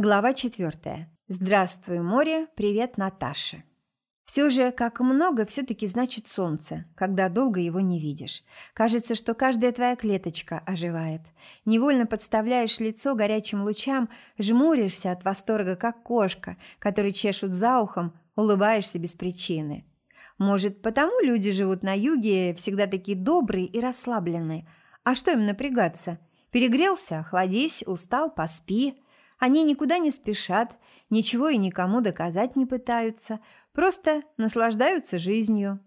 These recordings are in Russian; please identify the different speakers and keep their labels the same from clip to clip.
Speaker 1: Глава четвертая. Здравствуй, море, привет, Наташа. Все же, как много, все-таки значит солнце, когда долго его не видишь. Кажется, что каждая твоя клеточка оживает. Невольно подставляешь лицо горячим лучам, жмуришься от восторга, как кошка, которой чешут за ухом, улыбаешься без причины. Может, потому люди живут на юге, всегда такие добрые и расслабленные. А что им напрягаться? Перегрелся – охладись, устал – поспи – они никуда не спешат, ничего и никому доказать не пытаются, просто наслаждаются жизнью.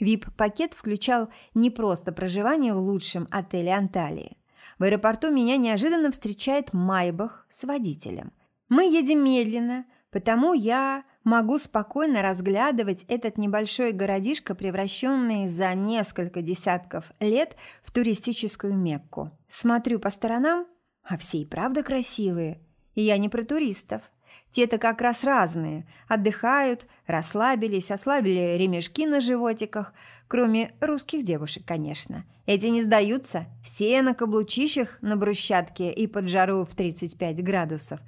Speaker 1: ВИП-пакет включал не просто проживание в лучшем отеле Анталии. В аэропорту меня неожиданно встречает Майбах с водителем. Мы едем медленно, потому я могу спокойно разглядывать этот небольшой городишко, превращенный за несколько десятков лет в туристическую Мекку. Смотрю по сторонам, а все и правда красивые. И я не про туристов. Те-то как раз разные. Отдыхают, расслабились, ослабили ремешки на животиках. Кроме русских девушек, конечно. Эти не сдаются. Все на каблучищах на брусчатке и под жару в 35 градусов.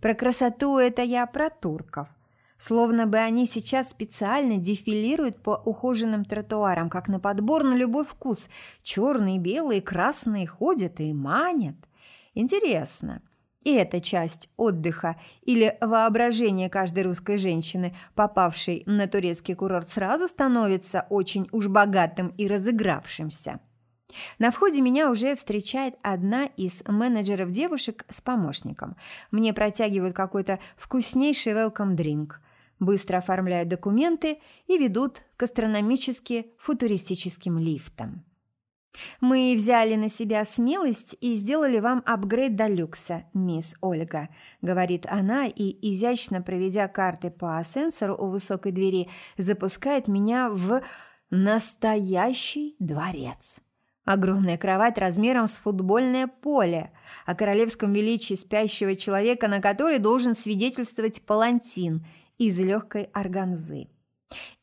Speaker 1: Про красоту это я про турков. Словно бы они сейчас специально дефилируют по ухоженным тротуарам, как на подбор на любой вкус. Черные, белые, красные ходят и манят. Интересно, и эта часть отдыха или воображения каждой русской женщины, попавшей на турецкий курорт, сразу становится очень уж богатым и разыгравшимся. На входе меня уже встречает одна из менеджеров девушек с помощником. Мне протягивают какой-то вкуснейший welcome drink, быстро оформляют документы и ведут к астрономически футуристическим лифтам. «Мы взяли на себя смелость и сделали вам апгрейд до люкса, мисс Ольга», – говорит она и, изящно проведя карты по сенсору у высокой двери, запускает меня в настоящий дворец. Огромная кровать размером с футбольное поле, о королевском величии спящего человека, на который должен свидетельствовать палантин из легкой органзы.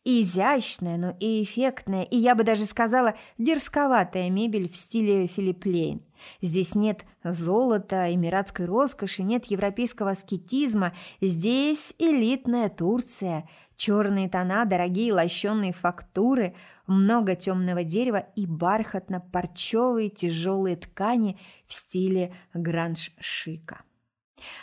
Speaker 1: Изящная, но и эффектная, и я бы даже сказала, дерзковатая мебель в стиле Филипп Лейн. Здесь нет золота, эмиратской роскоши, нет европейского аскетизма. Здесь элитная Турция. Черные тона, дорогие лощеные фактуры, много темного дерева и бархатно-парчевые тяжелые ткани в стиле гранж-шика.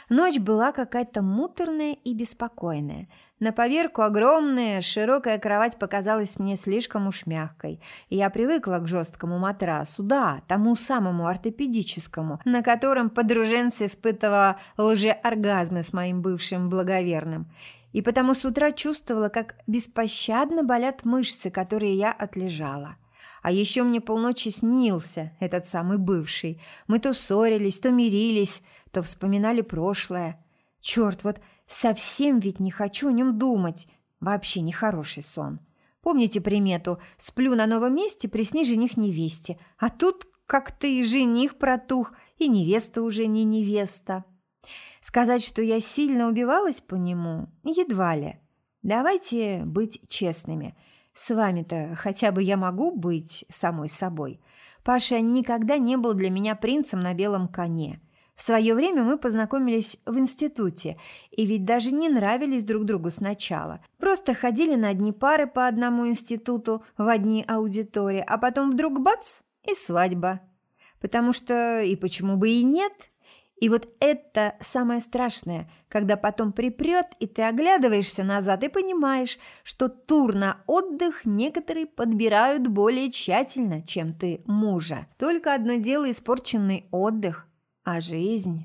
Speaker 1: Ночь была какая-то муторная и беспокойная. На поверку огромная, широкая кровать показалась мне слишком уж мягкой. я привыкла к жесткому матрасу, да, тому самому ортопедическому, на котором подруженца испытывала лжеоргазмы с моим бывшим благоверным. И потому с утра чувствовала, как беспощадно болят мышцы, которые я отлежала. А еще мне полночи снился этот самый бывший. Мы то ссорились, то мирились, то вспоминали прошлое. Черт, вот совсем ведь не хочу о нем думать. Вообще нехороший сон. Помните примету «сплю на новом месте, присни жених невесте», а тут как-то и жених протух, и невеста уже не невеста. Сказать, что я сильно убивалась по нему, едва ли. Давайте быть честными. С вами-то хотя бы я могу быть самой собой. Паша никогда не был для меня принцем на белом коне. В свое время мы познакомились в институте, и ведь даже не нравились друг другу сначала. Просто ходили на одни пары по одному институту, в одни аудитории, а потом вдруг бац – и свадьба. Потому что и почему бы и нет – и вот это самое страшное, когда потом припрет, и ты оглядываешься назад и понимаешь, что тур на отдых некоторые подбирают более тщательно, чем ты мужа. Только одно дело испорченный отдых, а жизнь.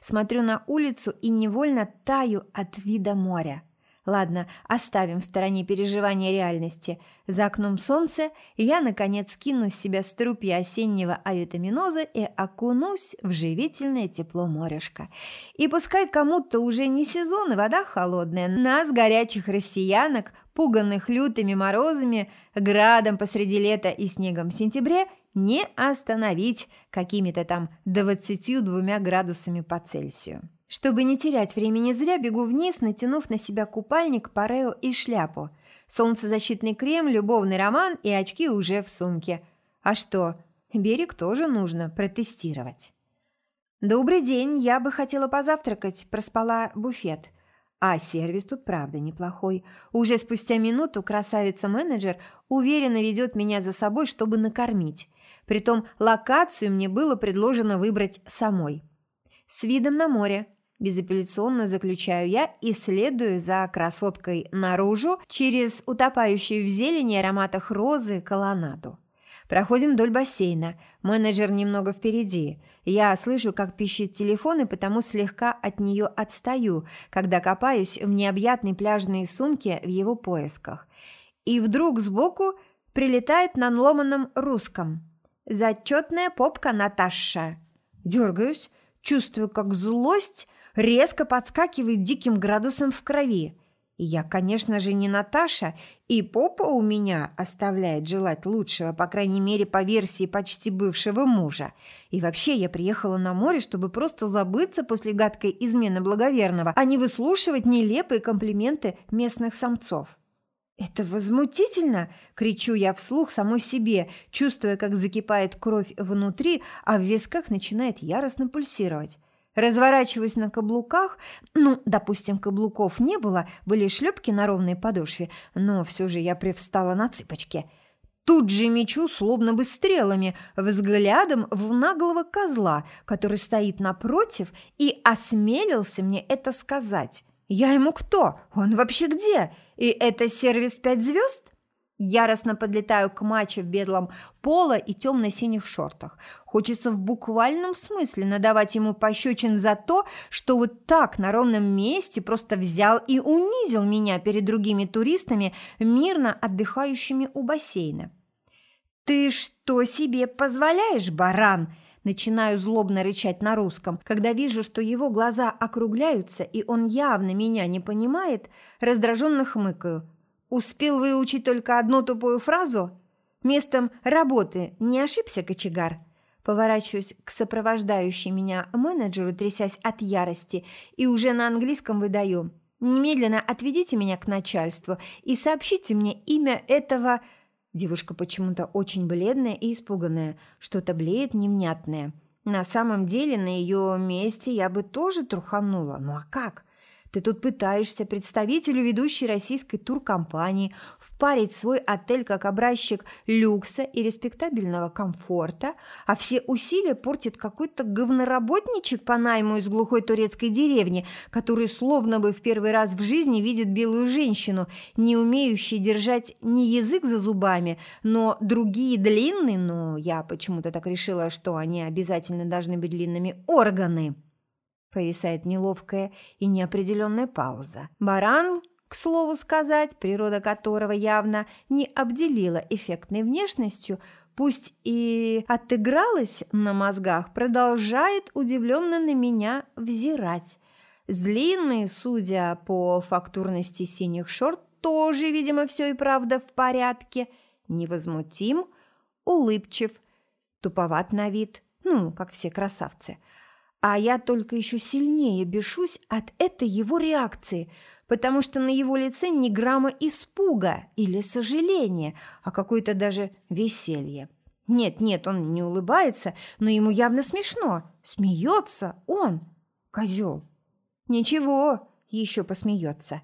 Speaker 1: Смотрю на улицу и невольно таю от вида моря. Ладно, оставим в стороне переживания реальности. За окном солнце, и я, наконец, скину с себя струпья осеннего авитаминоза и окунусь в живительное тепло морюшка. И пускай кому-то уже не сезон и вода холодная, нас, горячих россиянок, пуганных лютыми морозами, градом посреди лета и снегом в сентябре, не остановить какими-то там 22 градусами по Цельсию. Чтобы не терять времени зря, бегу вниз, натянув на себя купальник, парео и шляпу. Солнцезащитный крем, любовный роман и очки уже в сумке. А что, берег тоже нужно протестировать. «Добрый день, я бы хотела позавтракать, проспала буфет». А сервис тут правда неплохой. Уже спустя минуту красавица-менеджер уверенно ведет меня за собой, чтобы накормить. Притом локацию мне было предложено выбрать самой. С видом на море. Безапелляционно заключаю я и следую за красоткой наружу через утопающую в зелени ароматах розы колоннаду. Проходим вдоль бассейна. Менеджер немного впереди. Я слышу, как пищит телефон, и потому слегка от нее отстаю, когда копаюсь в необъятной пляжной сумке в его поисках. И вдруг сбоку прилетает на ломаном русском. «Зачетная попка Наташа». Дергаюсь, чувствую, как злость резко подскакивает диким градусом в крови. Я, конечно же, не Наташа, и попа у меня оставляет желать лучшего, по крайней мере, по версии почти бывшего мужа. И вообще, я приехала на море, чтобы просто забыться после гадкой измены благоверного, а не выслушивать нелепые комплименты местных самцов. «Это возмутительно!» – кричу я вслух самой себе, чувствуя, как закипает кровь внутри, а в висках начинает яростно пульсировать. Разворачиваюсь на каблуках, ну, допустим, каблуков не было, были шлепки на ровной подошве, но все же я привстала на цыпочки. Тут же мечу, словно бы стрелами, взглядом в наглого козла, который стоит напротив и осмелился мне это сказать. Я ему кто? Он вообще где? И это сервис пять звезд? Яростно подлетаю к матче в бедлом пола и темно-синих шортах. Хочется в буквальном смысле надавать ему пощечин за то, что вот так на ровном месте просто взял и унизил меня перед другими туристами, мирно отдыхающими у бассейна. «Ты что себе позволяешь, баран?» Начинаю злобно рычать на русском. Когда вижу, что его глаза округляются, и он явно меня не понимает, раздраженно хмыкаю – Успел выучить только одну тупую фразу? Местом работы не ошибся кочегар? Поворачиваюсь к сопровождающей меня менеджеру, трясясь от ярости, и уже на английском выдаю. «Немедленно отведите меня к начальству и сообщите мне имя этого...» Девушка почему-то очень бледная и испуганная, что-то блеет невнятное. На самом деле на ее месте я бы тоже труханула. Ну а как? Ты тут пытаешься представителю ведущей российской туркомпании впарить свой отель как образчик люкса и респектабельного комфорта, а все усилия портит какой-то говноработничек по найму из глухой турецкой деревни, который словно бы в первый раз в жизни видит белую женщину, не умеющую держать не язык за зубами, но другие длинные, но я почему-то так решила, что они обязательно должны быть длинными, органы. Повисает неловкая и неопределенная пауза. Баран, к слову сказать, природа которого явно не обделила эффектной внешностью, пусть и отыгралась на мозгах, продолжает удивленно на меня взирать. Длинный, судя по фактурности синих шорт, тоже, видимо, все и правда в порядке. Невозмутим, улыбчив, туповат на вид, ну, как все красавцы – а я только еще сильнее бешусь от этой его реакции, потому что на его лице ни грамма испуга или сожаления, а какое-то даже веселье. Нет, нет, он не улыбается, но ему явно смешно. Смеется он, козел. Ничего, еще посмеется.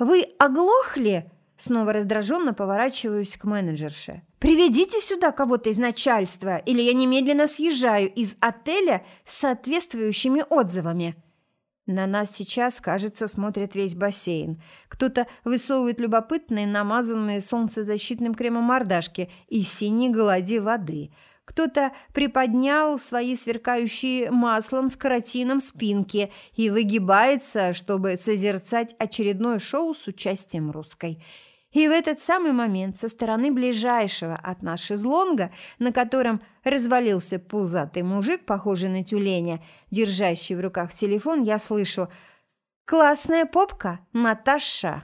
Speaker 1: «Вы оглохли?» Снова раздраженно поворачиваюсь к менеджерше. «Приведите сюда кого-то из начальства, или я немедленно съезжаю из отеля с соответствующими отзывами». На нас сейчас, кажется, смотрит весь бассейн. Кто-то высовывает любопытные, намазанные солнцезащитным кремом мордашки из синей глади воды – кто-то приподнял свои сверкающие маслом с каротином спинки и выгибается, чтобы созерцать очередное шоу с участием русской. И в этот самый момент со стороны ближайшего от нас шезлонга, на котором развалился пузатый мужик, похожий на тюленя, держащий в руках телефон, я слышу «Классная попка, Наташа!»